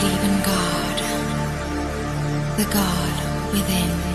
believe in God, the God within.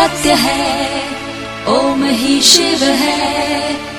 सत्य है ओम ही शिव है।